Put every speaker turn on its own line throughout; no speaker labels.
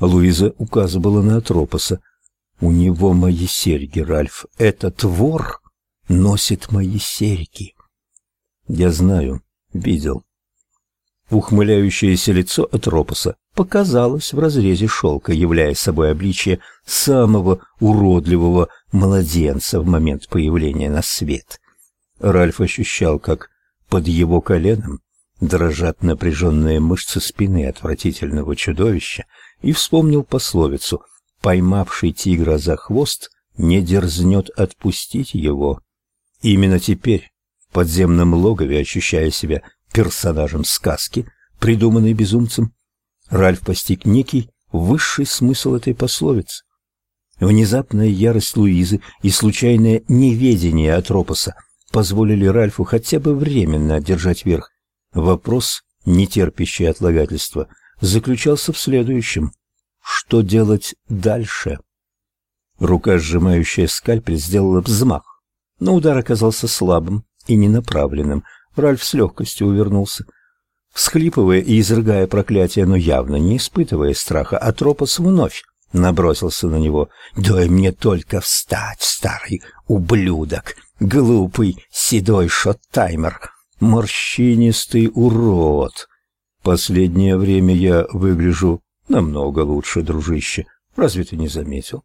Луиза указывала на Атропоса. «У него мои серьги, Ральф. Этот вор носит мои серьги». «Я знаю, видел». Ухмыляющееся лицо Атропоса показалось в разрезе шелка, являя собой обличие самого уродливого младенца в момент появления на свет. Ральф ощущал, как под его коленом дрожат напряженные мышцы спины отвратительного чудовища, и вспомнил пословицу «поймавший тигра за хвост не дерзнет отпустить его». Именно теперь, в подземном логове, ощущая себя персонажем сказки, придуманной безумцем, Ральф постиг некий высший смысл этой пословицы. Внезапная ярость Луизы и случайное неведение Атропоса позволили Ральфу хотя бы временно одержать верх. Вопрос, не терпящий отлагательства, заключался в следующем. Что делать дальше? Рука, сжимающая скальпель, сделала взмах, но удар оказался слабым и ненаправленным. Ральф с легкостью увернулся. Всхлипывая и изрыгая проклятие, но явно не испытывая страха, Атропос вновь набросился на него. «Дай мне только встать, старый ублюдок, глупый седой шоттаймер, морщинистый урод!» Последнее время я выгляжу намного лучше, дружище. Разве ты не заметил?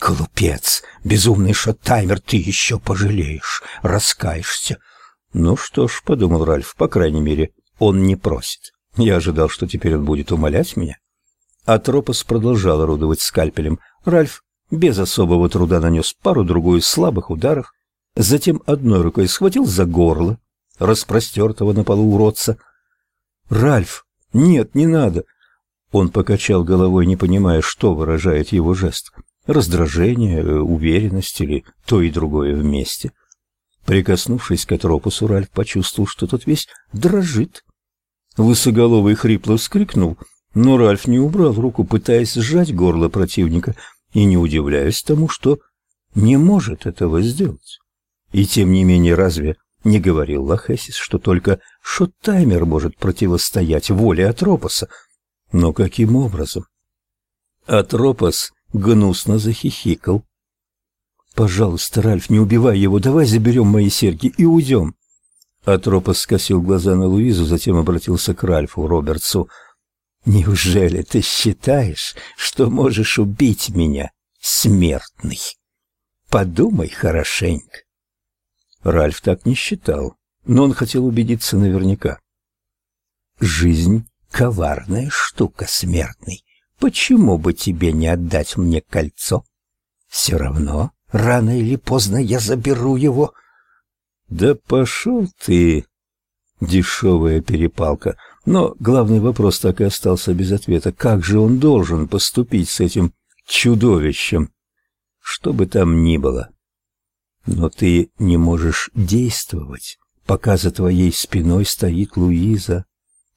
Глупец, безумный шоттаймер, ты еще пожалеешь, раскаешься. Ну что ж, подумал Ральф, по крайней мере, он не просит. Я ожидал, что теперь он будет умолять меня. Атропос продолжал орудовать скальпелем. Ральф без особого труда нанес пару-другую слабых ударов, затем одной рукой схватил за горло распростертого на полу уродца, «Ральф! Нет, не надо!» Он покачал головой, не понимая, что выражает его жест. Раздражение, уверенность или то и другое вместе. Прикоснувшись к Атропусу, Ральф почувствовал, что тот весь дрожит. Лысоголовый хрипло вскрикнул, но Ральф не убрал руку, пытаясь сжать горло противника, и не удивляясь тому, что не может этого сделать. И тем не менее, разве не говорил Лохесис, что только шоттаймер может противостоять воле Атропоса. Но каким образом? Атропос гнусно захихикал. «Пожалуйста, Ральф, не убивай его, давай заберем мои серьги и уйдем». Атропос скосил глаза на Луизу, затем обратился к Ральфу Робертсу. «Неужели ты считаешь, что можешь убить меня, смертный? Подумай хорошенько. Ральф так не считал, но он хотел убедиться наверняка. «Жизнь — коварная штука, смертный. Почему бы тебе не отдать мне кольцо? Все равно, рано или поздно я заберу его». «Да пошел ты!» Дешевая перепалка. Но главный вопрос так и остался без ответа. Как же он должен поступить с этим чудовищем? Что бы там ни было, но ты не можешь действовать, пока за твоей спиной стоит Луиза,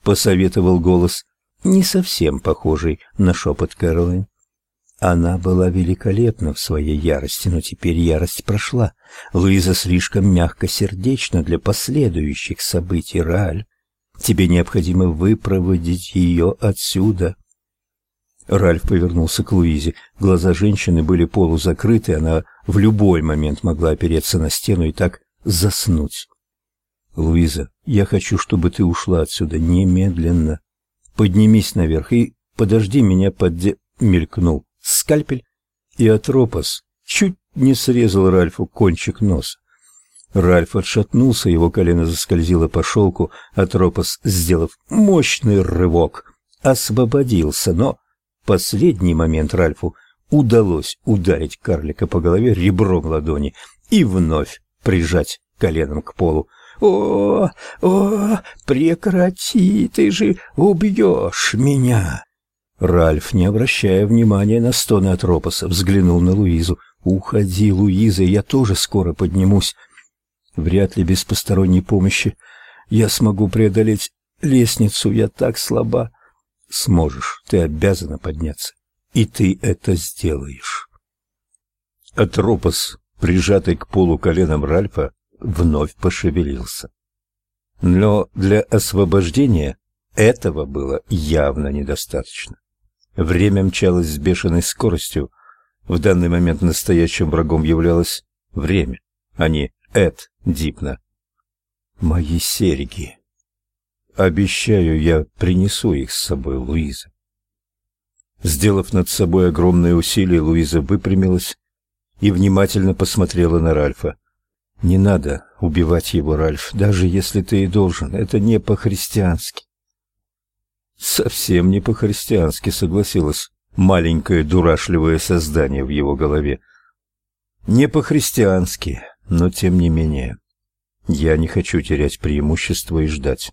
посоветовал голос, не совсем похожий на шепот Кэролайн. Она была великолепна в своей ярости, но теперь ярость прошла. Луиза слишком мягкосердечна для последующих событий, Раль. Тебе необходимо выпроводить ее отсюда. Ральф повернулся к Луизе. Глаза женщины были полузакрыты, она в любой момент могла опереться на стену и так заснуть. Луиза, я хочу, чтобы ты ушла отсюда немедленно. Поднимись наверх и подожди меня под мелькнул скальпель, и Атропос чуть не срезал Ральфу кончик носа. Ральф отшатнулся, его колено заскользило по шелку, Атропос, сделав мощный рывок, освободился, но последний момент Ральфу удалось ударить карлика по голове ребром ладони и вновь прижать коленом к полу. «О, о, прекрати, ты же убьешь меня!» Ральф, не обращая внимания на стоны Атропоса, взглянул на Луизу. «Уходи, Луиза, я тоже скоро поднимусь. Вряд ли без посторонней помощи я смогу преодолеть лестницу, я так слаба». «Сможешь, ты обязана подняться и ты это сделаешь. Атропос, прижатый к полу коленом Ральфа, вновь пошевелился. Но для освобождения этого было явно недостаточно. Время мчалось с бешеной скоростью. В данный момент настоящим врагом являлось время, а не Эд Дипна. Мои серьги. Обещаю, я принесу их с собой, Луиза. Сделав над собой огромное усилие, Луиза выпрямилась и внимательно посмотрела на Ральфа. Не надо убивать его, Ральф, даже если ты и должен. Это не по-христиански. Совсем не по-христиански, согласилась маленькое дурашливое создание в его голове. Не по-христиански, но тем не менее. Я не хочу терять преимущество и ждать.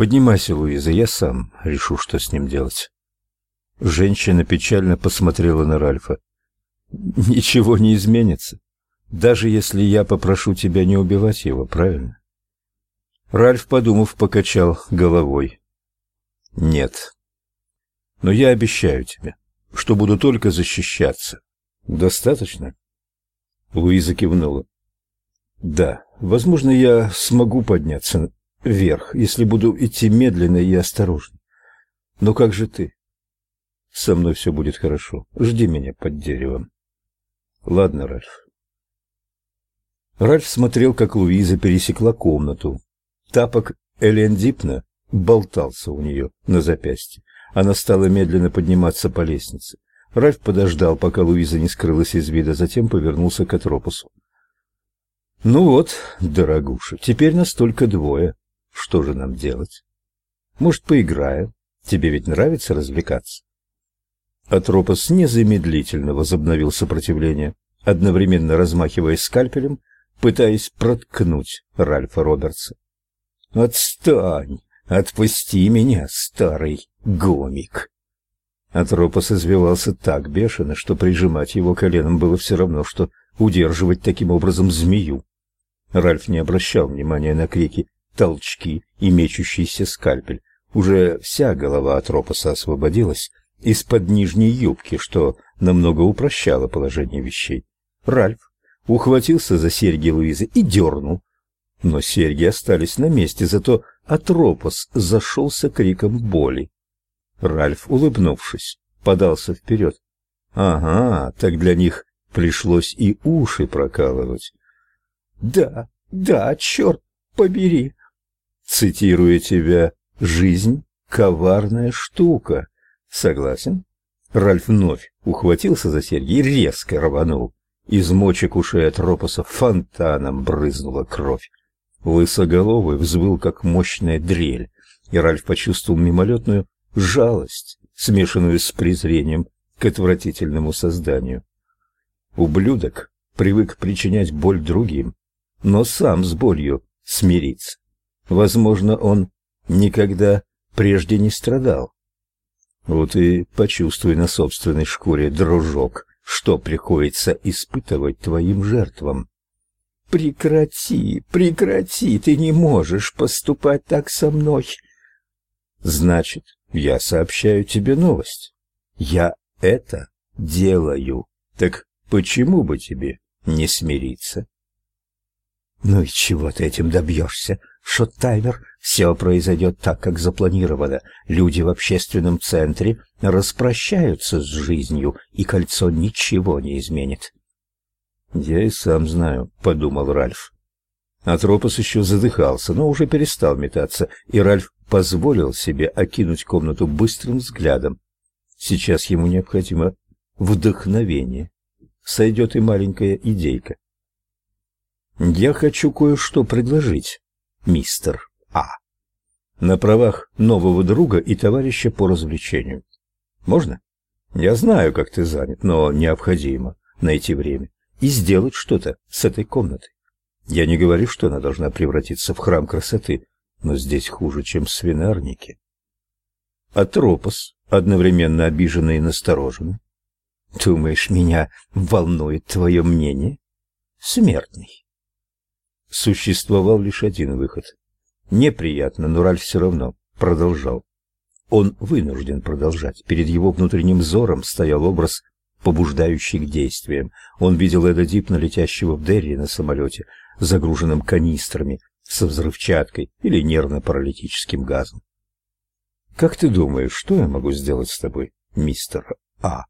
Поднимайся, Луиза, я сам решу, что с ним делать. Женщина печально посмотрела на Ральфа. Ничего не изменится, даже если я попрошу тебя не убивать его, правильно? Ральф, подумав, покачал головой. Нет. Но я обещаю тебе, что буду только защищаться. Достаточно? Луиза кивнула. Да, возможно, я смогу подняться вверх, если буду идти медленно и осторожно. Но как же ты? Со мной все будет хорошо. Жди меня под деревом. Ладно, Ральф. Ральф смотрел, как Луиза пересекла комнату. Тапок Элен Дипна болтался у нее на запястье. Она стала медленно подниматься по лестнице. Ральф подождал, пока Луиза не скрылась из вида, затем повернулся к Атропосу. Ну вот, дорогуша, теперь нас только двое. Что же нам делать? Может, поиграем? Тебе ведь нравится развлекаться? Атропос незамедлительно возобновил сопротивление, одновременно размахивая скальпелем, пытаясь проткнуть Ральфа Робертса. Отстань, отпусти меня, старый гомик. Атропос извивался так бешено, что прижимать его коленом было все равно что удерживать таким образом змею. Ральф не обращал внимания на крики, толчки и мечущийся скальпель. Уже вся голова Атропоса освободилась из-под нижней юбки, что намного упрощало положение вещей. Ральф ухватился за серьги Луизы и дернул. Но серьги остались на месте, зато Атропос зашелся криком боли. Ральф, улыбнувшись, подался вперед. Ага, так для них пришлось и уши прокалывать. Да, да, черт побери. Цитируя тебя, жизнь коварная штука. Согласен? Ральф вновь ухватился за серьги и резко рванул. Из мочек ушей от ропоса фонтаном брызнула кровь. Лысоголовый взвыл, как мощная дрель, и Ральф почувствовал мимолетную жалость, смешанную с презрением к отвратительному созданию. Ублюдок привык причинять боль другим, но сам с болью смириться. Возможно, он никогда прежде не страдал. Вот и почувствуй на собственной шкуре, дружок, что приходится испытывать твоим жертвам. Прекрати, прекрати, ты не можешь поступать так со мной. Значит, я сообщаю тебе новость. Я это делаю. Так почему бы тебе не смириться? Ну и чего ты этим добьешься? Шоттаймер, все произойдет так, как запланировано. Люди в общественном центре распрощаются с жизнью, и кольцо ничего не изменит. Я и сам знаю, подумал Ральф. Атропос еще задыхался, но уже перестал метаться, и Ральф позволил себе окинуть комнату быстрым взглядом. Сейчас ему необходимо вдохновение. Сойдет и маленькая идейка. Я хочу кое-что предложить, мистер А. На правах нового друга и товарища по развлечению. Можно? Я знаю, как ты занят, но необходимо найти время и сделать что-то с этой комнатой. Я не говорю, что она должна превратиться в храм красоты, но здесь хуже, чем в свинарнике. Атропос, одновременно обиженный и настороженный. Думаешь, меня волнует твое мнение? Смертный. Существовал лишь один выход. Неприятно, но Ральф все равно продолжал. Он вынужден продолжать. Перед его внутренним взором стоял образ, побуждающий к действиям. Он видел Эда Дипна, летящего в Дерри на самолете, загруженном канистрами со взрывчаткой или нервно-паралитическим газом. Как ты думаешь, что я могу сделать с тобой, мистер А?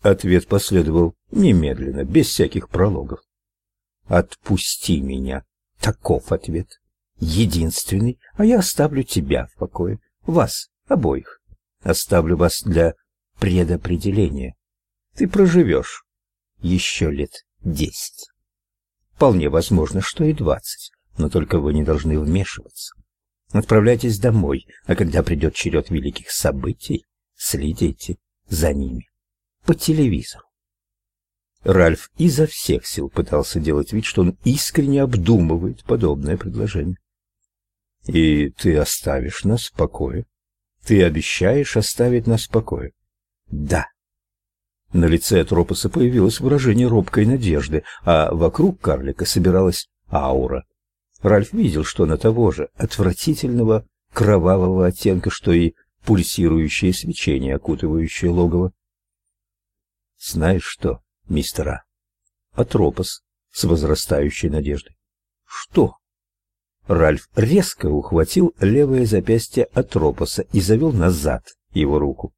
Ответ последовал немедленно, без всяких прологов. Отпусти меня. Таков ответ. Единственный, а я оставлю тебя в покое. Вас обоих. Оставлю вас для предопределения. Ты проживешь еще лет десять. Вполне возможно, что и двадцать, но только вы не должны вмешиваться. Отправляйтесь домой, а когда придет черед великих событий, следите за ними по телевизору. Ральф изо всех сил пытался делать вид, что он искренне обдумывает подобное предложение. «И ты оставишь нас в покое? Ты обещаешь оставить нас в покое?» «Да». На лице Атропоса появилось выражение робкой надежды, а вокруг карлика собиралась аура. Ральф видел, что она того же отвратительного кровавого оттенка, что и пульсирующее свечение, окутывающее логово. «Знаешь что, мистер А?» Атропос с возрастающей надеждой. «Что?» Ральф резко ухватил левое запястье Атропоса и завел назад его руку.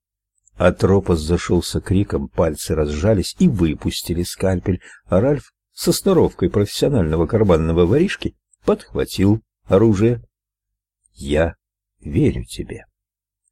Атропос зашелся криком, пальцы разжались и выпустили скальпель, а Ральф со сноровкой профессионального карманного воришки подхватил оружие. «Я верю тебе».